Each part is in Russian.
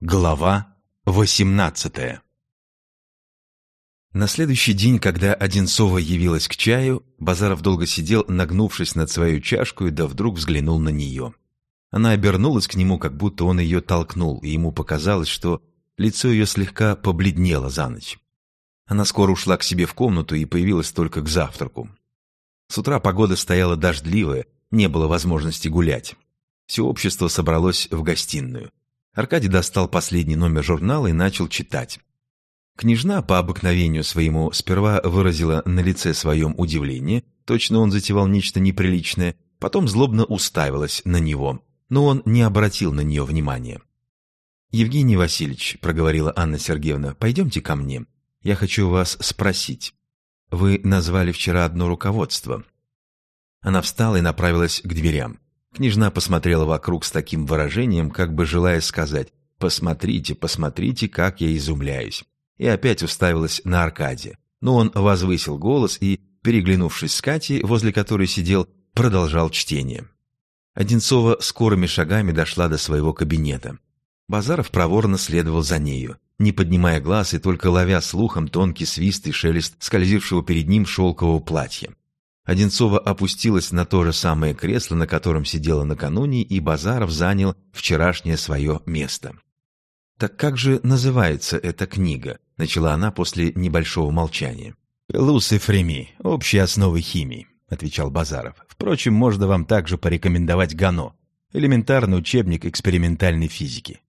Глава 18 На следующий день, когда Одинцова явилась к чаю, Базаров долго сидел, нагнувшись над свою чашку, и да вдруг взглянул на нее. Она обернулась к нему, как будто он ее толкнул, и ему показалось, что лицо ее слегка побледнело за ночь. Она скоро ушла к себе в комнату и появилась только к завтраку. С утра погода стояла дождливая, не было возможности гулять. Все общество собралось в гостиную. Аркадий достал последний номер журнала и начал читать. Княжна по обыкновению своему сперва выразила на лице своем удивление, точно он затевал нечто неприличное, потом злобно уставилась на него, но он не обратил на нее внимания. «Евгений Васильевич», — проговорила Анна Сергеевна, — «пойдемте ко мне. Я хочу вас спросить. Вы назвали вчера одно руководство». Она встала и направилась к дверям. Княжна посмотрела вокруг с таким выражением, как бы желая сказать «Посмотрите, посмотрите, как я изумляюсь». И опять уставилась на Аркадия. Но он возвысил голос и, переглянувшись с Катей, возле которой сидел, продолжал чтение. Одинцова скорыми шагами дошла до своего кабинета. Базаров проворно следовал за нею, не поднимая глаз и только ловя слухом тонкий свист и шелест скользившего перед ним шелкового платья. Одинцова опустилась на то же самое кресло, на котором сидела накануне, и Базаров занял вчерашнее свое место. «Так как же называется эта книга?» — начала она после небольшого молчания. «Лус и Фреми. Общие основы химии», — отвечал Базаров. «Впрочем, можно вам также порекомендовать Гано. Элементарный учебник экспериментальной физики».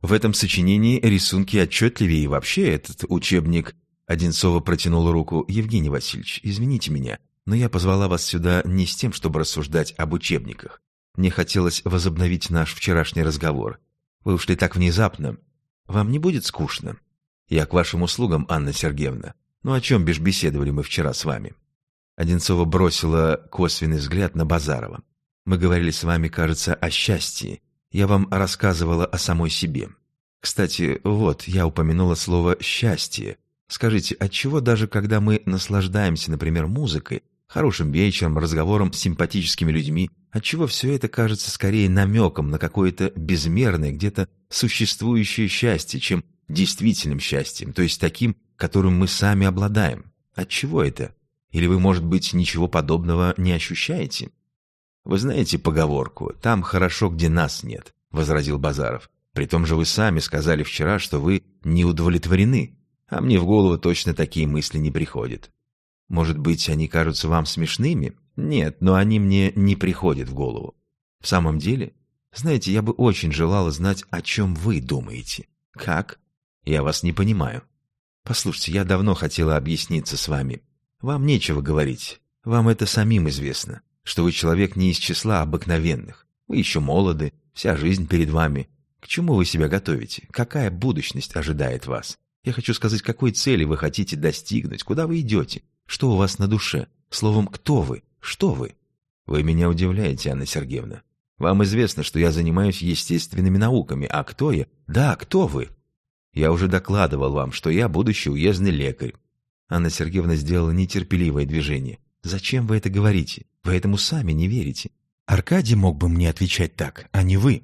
В этом сочинении рисунки отчетливее, и вообще этот учебник... Одинцова протянул руку. «Евгений Васильевич, извините меня, но я позвала вас сюда не с тем, чтобы рассуждать об учебниках. Мне хотелось возобновить наш вчерашний разговор. Вы ушли так внезапно. Вам не будет скучно? Я к вашим услугам, Анна Сергеевна. Ну о чем бишь беседовали мы вчера с вами?» Одинцова бросила косвенный взгляд на Базарова. «Мы говорили с вами, кажется, о счастье. Я вам рассказывала о самой себе. Кстати, вот, я упомянула слово «счастье». Скажите, отчего даже когда мы наслаждаемся, например, музыкой, хорошим вечером, разговором с симпатическими людьми, отчего все это кажется скорее намеком на какое-то безмерное, где-то существующее счастье, чем действительным счастьем, то есть таким, которым мы сами обладаем. Отчего это? Или вы, может быть, ничего подобного не ощущаете? Вы знаете поговорку «там хорошо, где нас нет», — возразил Базаров. При том же вы сами сказали вчера, что вы не удовлетворены, а мне в голову точно такие мысли не приходят. Может быть, они кажутся вам смешными? Нет, но они мне не приходят в голову. В самом деле, знаете, я бы очень желала знать, о чем вы думаете. Как? Я вас не понимаю. Послушайте, я давно хотела объясниться с вами. Вам нечего говорить. Вам это самим известно, что вы человек не из числа обыкновенных. Вы еще молоды, вся жизнь перед вами. К чему вы себя готовите? Какая будущность ожидает вас? Я хочу сказать, какой цели вы хотите достигнуть, куда вы идете, что у вас на душе? Словом, кто вы? Что вы? Вы меня удивляете, Анна Сергеевна. Вам известно, что я занимаюсь естественными науками, а кто я? Да, кто вы? Я уже докладывал вам, что я будущий уездный лекарь. Анна Сергеевна сделала нетерпеливое движение. Зачем вы это говорите? Вы этому сами не верите. Аркадий мог бы мне отвечать так, а не вы.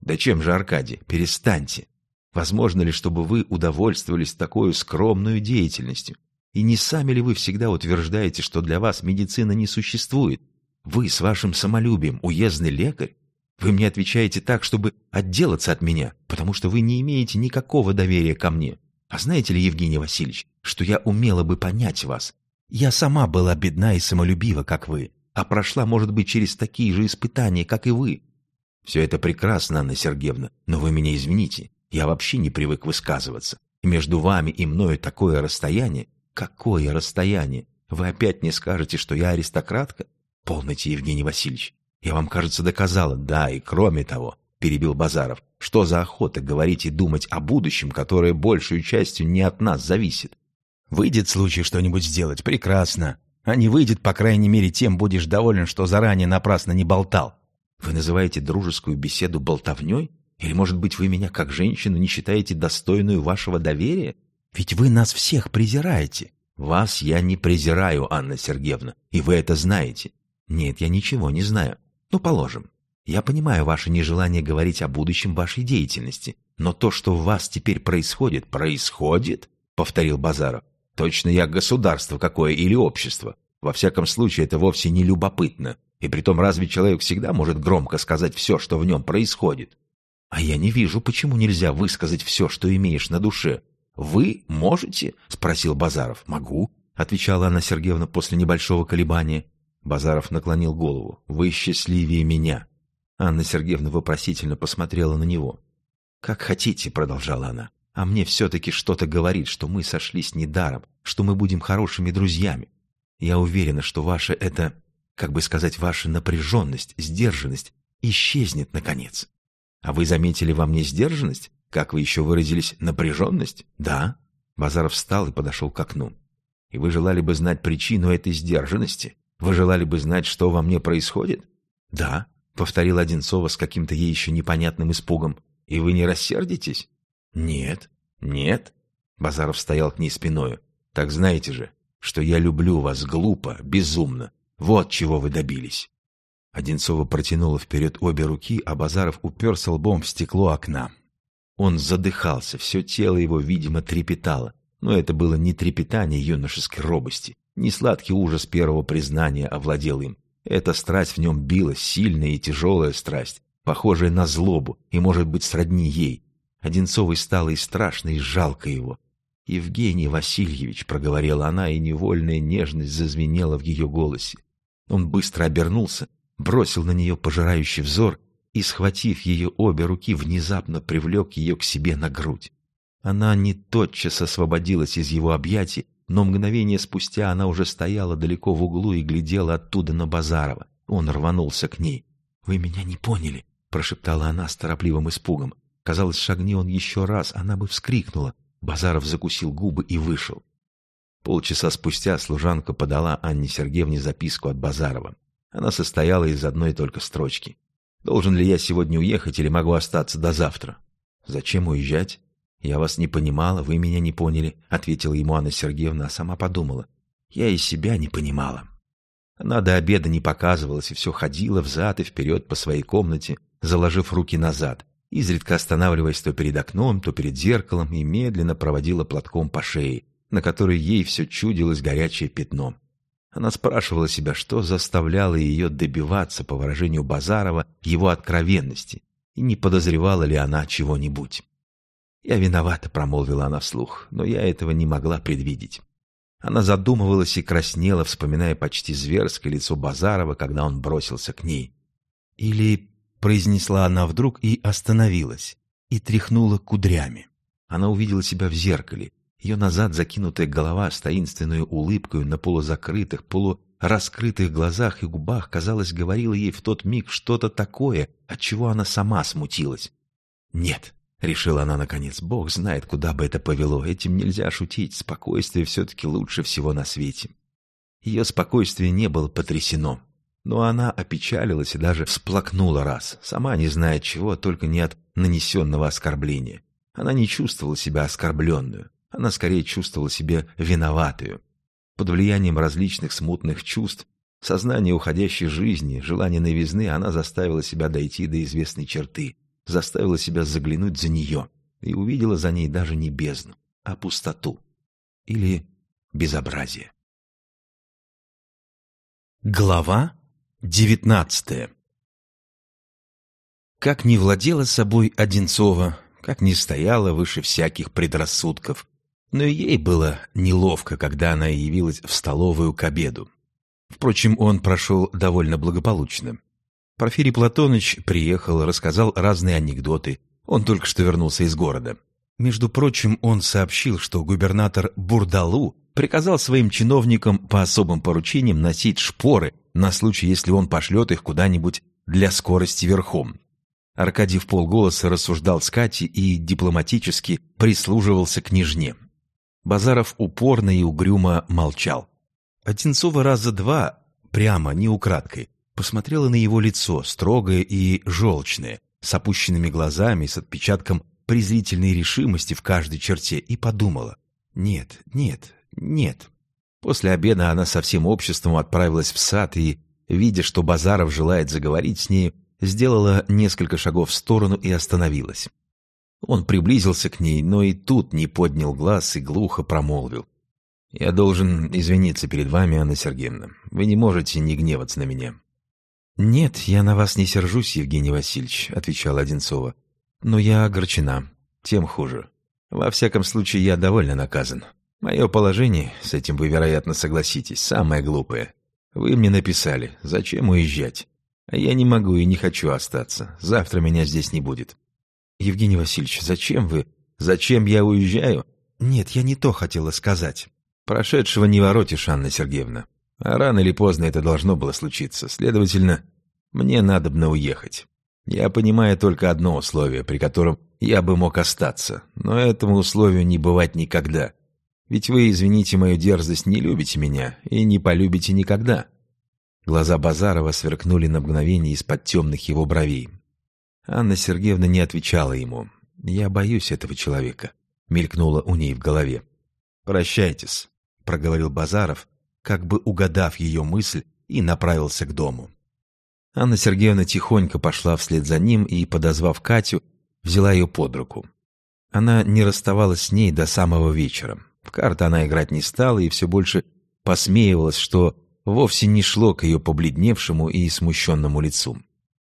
Да чем же, Аркадий, перестаньте. Возможно ли, чтобы вы удовольствовались такой скромной деятельностью? И не сами ли вы всегда утверждаете, что для вас медицина не существует? Вы с вашим самолюбием уездный лекарь? Вы мне отвечаете так, чтобы отделаться от меня, потому что вы не имеете никакого доверия ко мне. А знаете ли, Евгений Васильевич, что я умела бы понять вас? Я сама была бедна и самолюбива, как вы, а прошла, может быть, через такие же испытания, как и вы. Все это прекрасно, Анна Сергеевна, но вы меня извините, я вообще не привык высказываться. И между вами и мною такое расстояние, Какое расстояние? Вы опять не скажете, что я аристократка? Полноте, Евгений Васильевич. Я вам, кажется, доказала. Да, и кроме того, перебил Базаров, что за охота говорить и думать о будущем, которое большую частью не от нас зависит? Выйдет случай что-нибудь сделать, прекрасно. А не выйдет, по крайней мере, тем будешь доволен, что заранее напрасно не болтал. Вы называете дружескую беседу болтовней? Или, может быть, вы меня, как женщину, не считаете достойную вашего доверия? Ведь вы нас всех презираете. Вас я не презираю, Анна Сергеевна, и вы это знаете. Нет, я ничего не знаю. Ну, положим. Я понимаю ваше нежелание говорить о будущем вашей деятельности, но то, что в вас теперь происходит, происходит, повторил Базаров. Точно я государство какое или общество. Во всяком случае, это вовсе не любопытно. И притом, разве человек всегда может громко сказать все, что в нем происходит? А я не вижу, почему нельзя высказать все, что имеешь на душе. Вы можете? Спросил Базаров. Могу, отвечала Анна Сергеевна после небольшого колебания. Базаров наклонил голову. Вы счастливее меня. Анна Сергеевна вопросительно посмотрела на него. «Как хотите», — продолжала она. «А мне все-таки что-то говорит, что мы сошлись недаром, что мы будем хорошими друзьями. Я уверена, что ваша это, как бы сказать, ваша напряженность, сдержанность исчезнет наконец. А вы заметили во мне сдержанность? Как вы еще выразились, напряженность? Да. Базаров встал и подошел к окну. И вы желали бы знать причину этой сдержанности? Вы желали бы знать, что во мне происходит? Да, повторил Одинцова с каким-то ей еще непонятным испугом. И вы не рассердитесь? Нет. Нет. Базаров стоял к ней спиною. Так знаете же, что я люблю вас глупо, безумно. Вот чего вы добились. Одинцова протянула вперед обе руки, а Базаров уперся лбом в стекло окна. Он задыхался, все тело его, видимо, трепетало. Но это было не трепетание юношеской робости, не сладкий ужас первого признания овладел им. Эта страсть в нем билась, сильная и тяжелая страсть, похожая на злобу и, может быть, сродни ей. Одинцовой стало и страшно, и жалко его. «Евгений Васильевич», — проговорила она, и невольная нежность зазвенела в ее голосе. Он быстро обернулся, бросил на нее пожирающий взор и, схватив ее обе руки, внезапно привлек ее к себе на грудь. Она не тотчас освободилась из его объятий, но мгновение спустя она уже стояла далеко в углу и глядела оттуда на Базарова. Он рванулся к ней. «Вы меня не поняли», — прошептала она с торопливым испугом. Казалось, шагни он еще раз, она бы вскрикнула. Базаров закусил губы и вышел. Полчаса спустя служанка подала Анне Сергеевне записку от Базарова. Она состояла из одной только строчки. «Должен ли я сегодня уехать или могу остаться до завтра?» «Зачем уезжать?» «Я вас не понимала, вы меня не поняли», — ответила ему Анна Сергеевна, а сама подумала. «Я и себя не понимала». Она до обеда не показывалась и все ходила взад и вперед по своей комнате, заложив руки назад, изредка останавливаясь то перед окном, то перед зеркалом и медленно проводила платком по шее, на которой ей все чудилось горячее пятно. Она спрашивала себя, что заставляло ее добиваться, по выражению Базарова, его откровенности, и не подозревала ли она чего-нибудь. «Я виновата», — промолвила она вслух, но я этого не могла предвидеть. Она задумывалась и краснела, вспоминая почти зверское лицо Базарова, когда он бросился к ней. Или произнесла она вдруг и остановилась, и тряхнула кудрями. Она увидела себя в зеркале. Ее назад закинутая голова с таинственной улыбкой на полузакрытых, полураскрытых глазах и губах, казалось, говорила ей в тот миг что-то такое, от чего она сама смутилась. «Нет», — решила она наконец, — «Бог знает, куда бы это повело. Этим нельзя шутить. Спокойствие все-таки лучше всего на свете». Ее спокойствие не было потрясено. Но она опечалилась и даже всплакнула раз, сама не зная чего, только не от нанесенного оскорбления. Она не чувствовала себя оскорбленную, она скорее чувствовала себя виноватую. Под влиянием различных смутных чувств, сознания уходящей жизни, желания новизны, она заставила себя дойти до известной черты, заставила себя заглянуть за нее и увидела за ней даже не бездну, а пустоту или безобразие. Глава Девятнадцатое. Как не владела собой Одинцова, как не стояла выше всяких предрассудков, но ей было неловко, когда она явилась в столовую к обеду. Впрочем, он прошел довольно благополучно. Порфирий Платоныч приехал, рассказал разные анекдоты. Он только что вернулся из города. Между прочим, он сообщил, что губернатор Бурдалу приказал своим чиновникам по особым поручениям носить шпоры на случай, если он пошлет их куда-нибудь для скорости верхом. Аркадий в полголоса рассуждал с Катей и дипломатически прислуживался княжне. Базаров упорно и угрюмо молчал. Одинцова раза два, прямо, не украдкой, посмотрела на его лицо, строгое и желчное, с опущенными глазами, с отпечатком презрительной решимости в каждой черте, и подумала, нет, нет, нет, После обеда она со всем обществом отправилась в сад и, видя, что Базаров желает заговорить с ней, сделала несколько шагов в сторону и остановилась. Он приблизился к ней, но и тут не поднял глаз и глухо промолвил. «Я должен извиниться перед вами, Анна Сергеевна. Вы не можете не гневаться на меня». «Нет, я на вас не сержусь, Евгений Васильевич», — отвечала Одинцова. «Но я огорчена. Тем хуже. Во всяком случае, я довольно наказан. Мое положение, с этим вы, вероятно, согласитесь, самое глупое. Вы мне написали, зачем уезжать? А я не могу и не хочу остаться. Завтра меня здесь не будет. Евгений Васильевич, зачем вы? Зачем я уезжаю? Нет, я не то хотела сказать. Прошедшего не воротишь, Анна Сергеевна. А рано или поздно это должно было случиться. Следовательно, мне надобно уехать. Я понимаю только одно условие, при котором я бы мог остаться, но этому условию не бывать никогда. Ведь вы, извините мою дерзость, не любите меня и не полюбите никогда». Глаза Базарова сверкнули на мгновение из-под темных его бровей. Анна Сергеевна не отвечала ему. «Я боюсь этого человека», — мелькнуло у ней в голове. «Прощайтесь», — проговорил Базаров, как бы угадав ее мысль, и направился к дому. Анна Сергеевна тихонько пошла вслед за ним и, подозвав Катю, взяла ее под руку. Она не расставалась с ней до самого вечера. В карты она играть не стала и все больше посмеивалась, что вовсе не шло к ее побледневшему и смущенному лицу.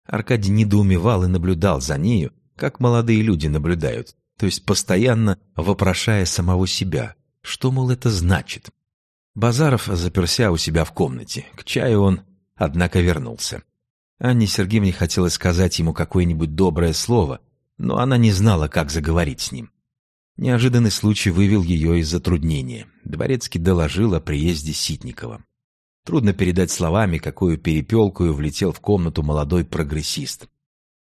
Аркадий недоумевал и наблюдал за нею, как молодые люди наблюдают, то есть постоянно вопрошая самого себя, что, мол, это значит. Базаров заперся у себя в комнате. К чаю он, однако, вернулся. Анне Сергеевне хотелось сказать ему какое-нибудь доброе слово, но она не знала, как заговорить с ним. Неожиданный случай вывел ее из затруднения. Дворецкий доложил о приезде Ситникова. Трудно передать словами, какую перепелкую влетел в комнату молодой прогрессист.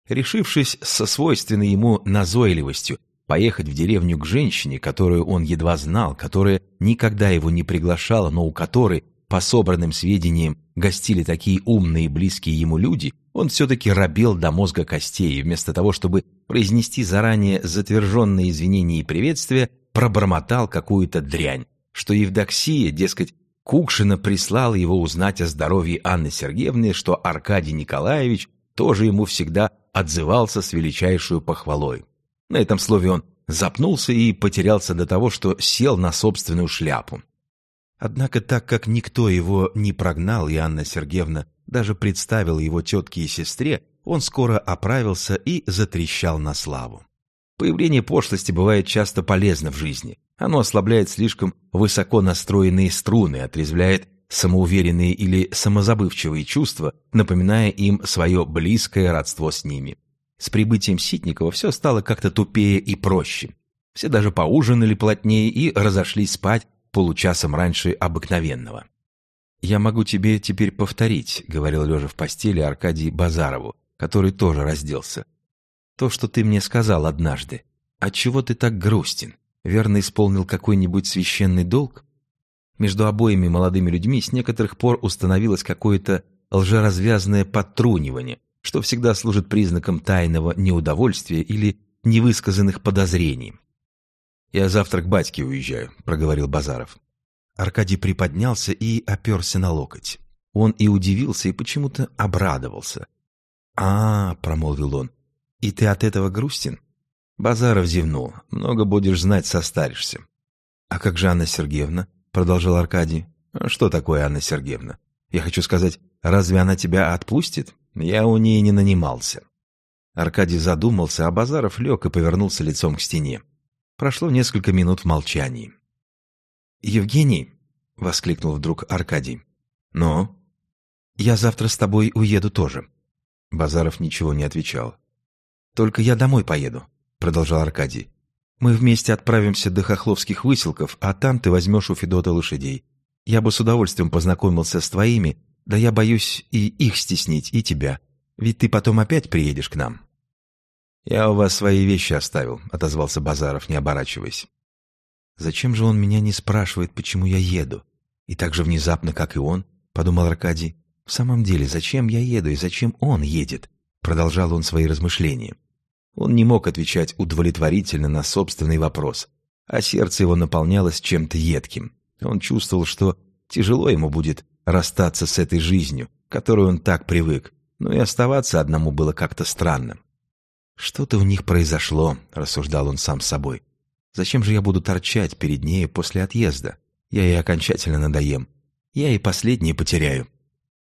Решившись со свойственной ему назойливостью поехать в деревню к женщине, которую он едва знал, которая никогда его не приглашала, но у которой, по собранным сведениям, гостили такие умные и близкие ему люди, он все-таки робел до мозга костей, и вместо того, чтобы произнести заранее затверженные извинения и приветствия, пробормотал какую-то дрянь, что Евдоксия, дескать, Кукшина прислала его узнать о здоровье Анны Сергеевны, что Аркадий Николаевич тоже ему всегда отзывался с величайшей похвалой. На этом слове он запнулся и потерялся до того, что сел на собственную шляпу. Однако так как никто его не прогнал, и Анна Сергеевна даже представил его тетке и сестре, он скоро оправился и затрещал на славу. Появление пошлости бывает часто полезно в жизни. Оно ослабляет слишком высоко настроенные струны, отрезвляет самоуверенные или самозабывчивые чувства, напоминая им свое близкое родство с ними. С прибытием Ситникова все стало как-то тупее и проще. Все даже поужинали плотнее и разошлись спать получасом раньше обыкновенного. «Я могу тебе теперь повторить», — говорил лежа в постели Аркадий Базарову, который тоже разделся. «То, что ты мне сказал однажды. Отчего ты так грустен? Верно исполнил какой-нибудь священный долг?» Между обоими молодыми людьми с некоторых пор установилось какое-то лжеразвязное подтрунивание, что всегда служит признаком тайного неудовольствия или невысказанных подозрений. «Я завтра к батьке уезжаю», — проговорил Базаров. Аркадий приподнялся и оперся на локоть. Он и удивился, и почему-то обрадовался. «А, — промолвил он, — и ты от этого грустен?» Базаров зевнул. «Много будешь знать, состаришься». «А как же Анна Сергеевна?» — продолжал Аркадий. «А «Что такое Анна Сергеевна? Я хочу сказать, разве она тебя отпустит? Я у ней не нанимался». Аркадий задумался, а Базаров лег и повернулся лицом к стене. Прошло несколько минут в молчании. «Евгений!» — воскликнул вдруг Аркадий. «Ну?» «Я завтра с тобой уеду тоже». Базаров ничего не отвечал. «Только я домой поеду», — продолжал Аркадий. «Мы вместе отправимся до Хохловских выселков, а там ты возьмешь у Федота лошадей. Я бы с удовольствием познакомился с твоими, да я боюсь и их стеснить, и тебя. Ведь ты потом опять приедешь к нам». «Я у вас свои вещи оставил», — отозвался Базаров, не оборачиваясь. Зачем же он меня не спрашивает, почему я еду? И так же внезапно, как и он, подумал Аркадий. В самом деле, зачем я еду и зачем он едет? Продолжал он свои размышления. Он не мог отвечать удовлетворительно на собственный вопрос, а сердце его наполнялось чем-то едким. Он чувствовал, что тяжело ему будет расстаться с этой жизнью, к которой он так привык, но и оставаться одному было как-то странно. «Что-то у них произошло», — рассуждал он сам с собой. «Зачем же я буду торчать перед ней после отъезда? Я ей окончательно надоем. Я и последнее потеряю».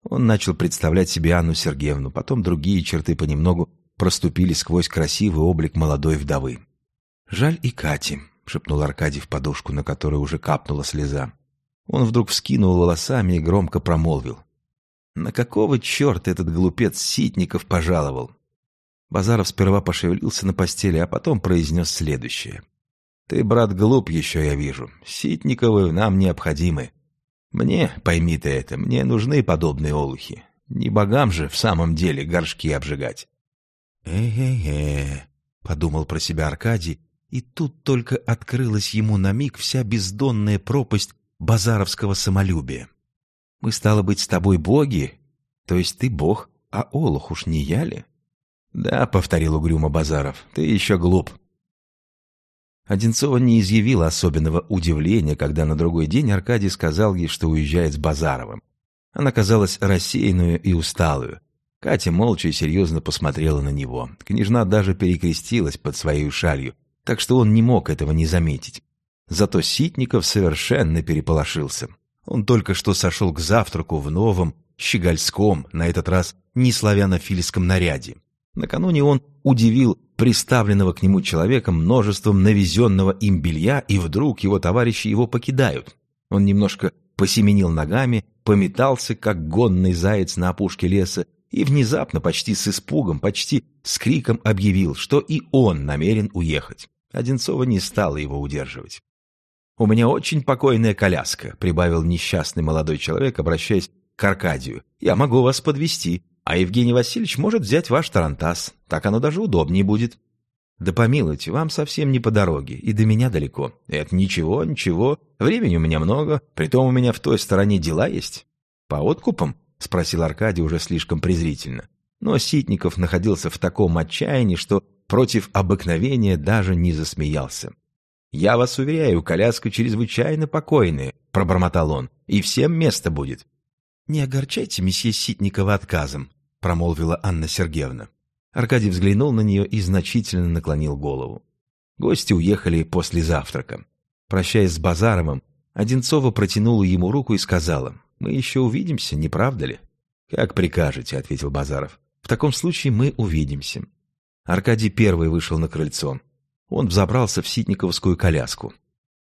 Он начал представлять себе Анну Сергеевну, потом другие черты понемногу проступили сквозь красивый облик молодой вдовы. «Жаль и Кати», — шепнул Аркадий в подушку, на которой уже капнула слеза. Он вдруг вскинул волосами и громко промолвил. «На какого черта этот глупец Ситников пожаловал?» Базаров сперва пошевелился на постели, а потом произнес следующее. «Ты, брат, глуп еще, я вижу. Ситниковы нам необходимы. Мне, пойми ты это, мне нужны подобные олухи. Не богам же в самом деле горшки обжигать». «Э-э-э», — подумал про себя Аркадий, и тут только открылась ему на миг вся бездонная пропасть базаровского самолюбия. «Мы, стало быть, с тобой боги? То есть ты бог, а олух уж не я ли?» «Да», — повторил угрюмо Базаров, — «ты еще глуп». Одинцова не изъявила особенного удивления, когда на другой день Аркадий сказал ей, что уезжает с Базаровым. Она казалась рассеянную и усталую. Катя молча и серьезно посмотрела на него. Княжна даже перекрестилась под своей шалью, так что он не мог этого не заметить. Зато Ситников совершенно переполошился. Он только что сошел к завтраку в новом, щегольском, на этот раз не славянофильском наряде. Накануне он удивил приставленного к нему человека множеством навезенного им белья, и вдруг его товарищи его покидают. Он немножко посеменил ногами, пометался, как гонный заяц на опушке леса, и внезапно, почти с испугом, почти с криком объявил, что и он намерен уехать. Одинцова не стала его удерживать. «У меня очень покойная коляска», — прибавил несчастный молодой человек, обращаясь к Аркадию. «Я могу вас подвести а Евгений Васильевич может взять ваш тарантас. Так оно даже удобнее будет. Да помилуйте, вам совсем не по дороге, и до меня далеко. Это ничего, ничего, времени у меня много, притом у меня в той стороне дела есть. По откупам? Спросил Аркадий уже слишком презрительно. Но Ситников находился в таком отчаянии, что против обыкновения даже не засмеялся. «Я вас уверяю, коляска чрезвычайно покойная», — пробормотал он, — «и всем место будет». «Не огорчайте месье Ситникова отказом», — промолвила Анна Сергеевна. Аркадий взглянул на нее и значительно наклонил голову. Гости уехали после завтрака. Прощаясь с Базаровым, Одинцова протянула ему руку и сказала, «Мы еще увидимся, не правда ли?» «Как прикажете», — ответил Базаров. «В таком случае мы увидимся». Аркадий первый вышел на крыльцо. Он взобрался в ситниковскую коляску.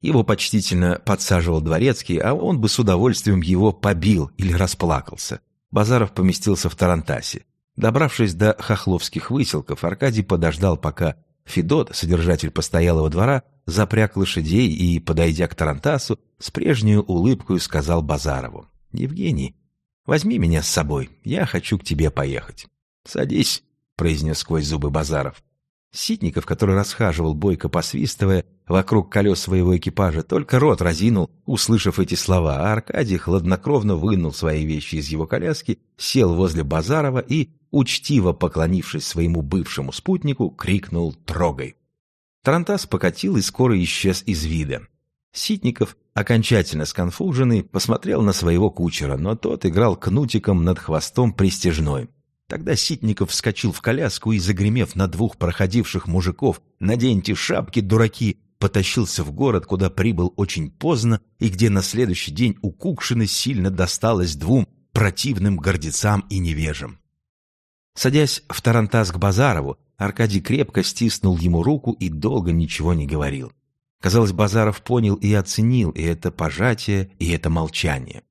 Его почтительно подсаживал дворецкий, а он бы с удовольствием его побил или расплакался. Базаров поместился в Тарантасе. Добравшись до хохловских выселков, Аркадий подождал, пока Федот, содержатель постоялого двора, запряг лошадей и, подойдя к Тарантасу, с прежней улыбкой сказал Базарову. «Евгений, возьми меня с собой, я хочу к тебе поехать». «Садись», — произнес сквозь зубы Базаров. Ситников, который расхаживал, бойко посвистывая, вокруг колес своего экипажа, только рот разинул, услышав эти слова, а Аркадий хладнокровно вынул свои вещи из его коляски, сел возле Базарова и, учтиво поклонившись своему бывшему спутнику, крикнул «Трогай!». Тарантас покатил и скоро исчез из вида. Ситников, окончательно сконфуженный, посмотрел на своего кучера, но тот играл кнутиком над хвостом пристежной. Тогда Ситников вскочил в коляску и, загремев на двух проходивших мужиков «Наденьте шапки, дураки!», потащился в город, куда прибыл очень поздно и где на следующий день у Кукшины сильно досталось двум противным гордецам и невежам. Садясь в Тарантас к Базарову, Аркадий крепко стиснул ему руку и долго ничего не говорил. Казалось, Базаров понял и оценил и это пожатие, и это молчание.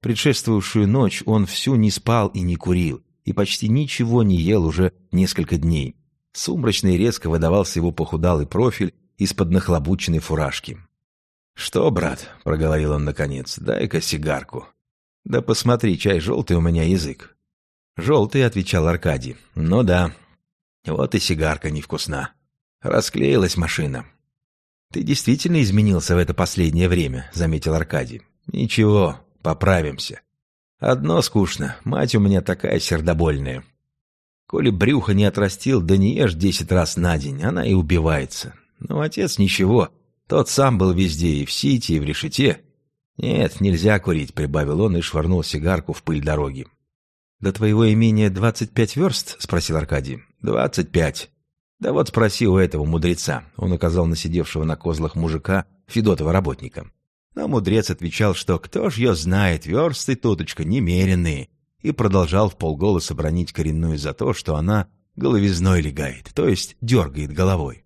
Предшествовавшую ночь он всю не спал и не курил, и почти ничего не ел уже несколько дней. Сумрачно и резко выдавался его похудалый профиль из-под нахлобученной фуражки. «Что, брат?» — проговорил он наконец. «Дай-ка сигарку». «Да посмотри, чай желтый у меня язык». «Желтый», — отвечал Аркадий. «Ну да. Вот и сигарка невкусна. Расклеилась машина». «Ты действительно изменился в это последнее время», — заметил Аркадий. «Ничего, поправимся. Одно скучно, мать у меня такая сердобольная. Коли брюхо не отрастил, да не ешь десять раз на день, она и убивается. Но отец ничего, тот сам был везде, и в Сити, и в Решете. Нет, нельзя курить, прибавил он и швырнул сигарку в пыль дороги. «До твоего имения двадцать пять верст?» — спросил Аркадий. «Двадцать пять». «Да вот спроси у этого мудреца», — он указал на сидевшего на козлах мужика, Федотова работника. Но мудрец отвечал, что кто ж ее знает, версты туточка немеренные, и продолжал в полголоса бронить коренную за то, что она головизной легает, то есть дергает головой.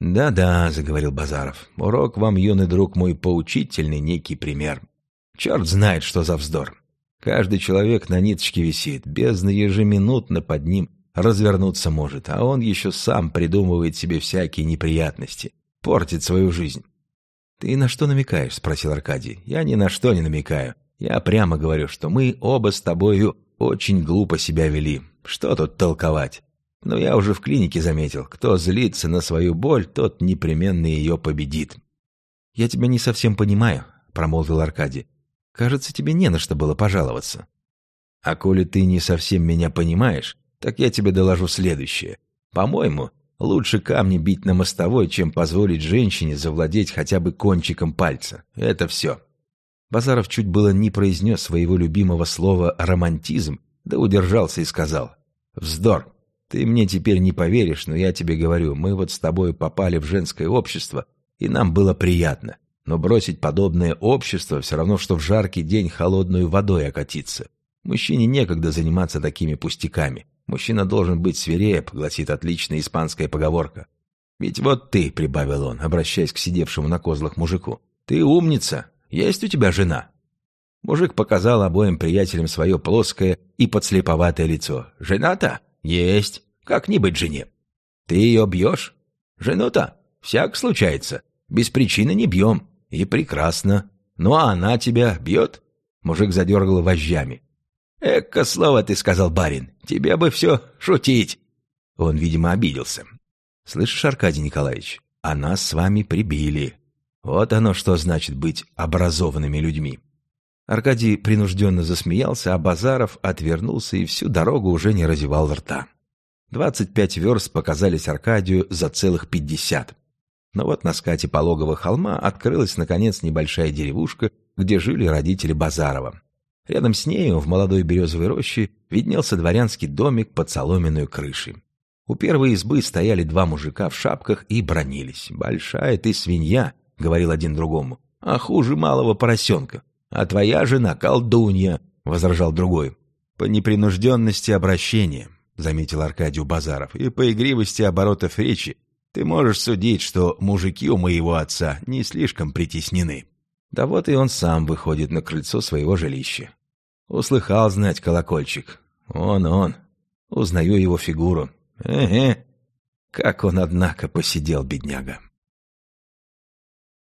«Да-да», — заговорил Базаров, — «урок вам, юный друг мой, поучительный некий пример. Черт знает, что за вздор. Каждый человек на ниточке висит, бездна ежеминутно под ним развернуться может, а он еще сам придумывает себе всякие неприятности, портит свою жизнь. «Ты на что намекаешь?» — спросил Аркадий. «Я ни на что не намекаю. Я прямо говорю, что мы оба с тобою очень глупо себя вели. Что тут толковать? Но я уже в клинике заметил, кто злится на свою боль, тот непременно ее победит». «Я тебя не совсем понимаю», — промолвил Аркадий. «Кажется, тебе не на что было пожаловаться». «А коли ты не совсем меня понимаешь, так я тебе доложу следующее. По-моему, лучше камни бить на мостовой, чем позволить женщине завладеть хотя бы кончиком пальца. Это все. Базаров чуть было не произнес своего любимого слова «романтизм», да удержался и сказал «Вздор! Ты мне теперь не поверишь, но я тебе говорю, мы вот с тобой попали в женское общество, и нам было приятно. Но бросить подобное общество все равно, что в жаркий день холодную водой окатиться. Мужчине некогда заниматься такими пустяками. Мужчина должен быть свиреп, гласит отличная испанская поговорка. Ведь вот ты, — прибавил он, обращаясь к сидевшему на козлах мужику, — ты умница, есть у тебя жена? Мужик показал обоим приятелям свое плоское и подслеповатое лицо. «Жена-то? Есть. Как не быть жене? Ты ее бьешь? Жену-то? Всяк случается. Без причины не бьем. И прекрасно. Ну а она тебя бьет?» Мужик задергал вожжами. «Эка слово ты сказал, барин, тебе бы все шутить!» Он, видимо, обиделся. «Слышишь, Аркадий Николаевич, а нас с вами прибили. Вот оно что значит быть образованными людьми». Аркадий принужденно засмеялся, а Базаров отвернулся и всю дорогу уже не разевал рта. Двадцать пять верст показались Аркадию за целых пятьдесят. Но вот на скате пологого холма открылась, наконец, небольшая деревушка, где жили родители Базарова. Рядом с нею, в молодой березовой роще, виднелся дворянский домик под соломенную крышей. У первой избы стояли два мужика в шапках и бронились. «Большая ты свинья», — говорил один другому, — «а хуже малого поросенка. А твоя жена колдунья», — возражал другой. «По непринужденности обращения», — заметил Аркадий Базаров, «и по игривости оборотов речи ты можешь судить, что мужики у моего отца не слишком притеснены». Да вот и он сам выходит на крыльцо своего жилища. Услыхал знать колокольчик. Он, он. Узнаю его фигуру. Эге. Как он, однако, посидел, бедняга.